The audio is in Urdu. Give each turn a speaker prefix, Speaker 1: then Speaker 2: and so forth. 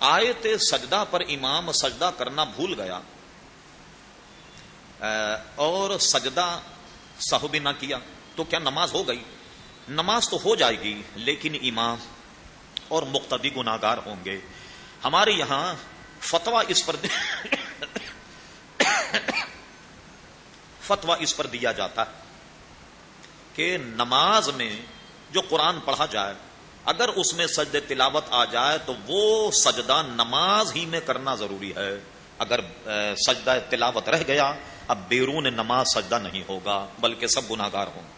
Speaker 1: آیت سجدہ پر امام سجدہ کرنا بھول گیا۔ اور سجدہ صحبی نہ کیا، تو کیا نماز ہو گئی؟ نماز تو ہو جائے گی، لیکن امام اور مقتدی گناگار ہوں گے۔ ہمارے یہاں فتوا اس پر فتوا اس پر دیا جاتا ہے کہ نماز میں جو قرآن پڑھا جائے اگر اس میں سجد تلاوت آ جائے تو وہ سجدہ نماز ہی میں کرنا ضروری ہے۔ اگر سجدہ تلاوت رہ گیا، اب بیرون نماز سجدہ نہیں ہوگا، بلکہ سب گناگار ہوں۔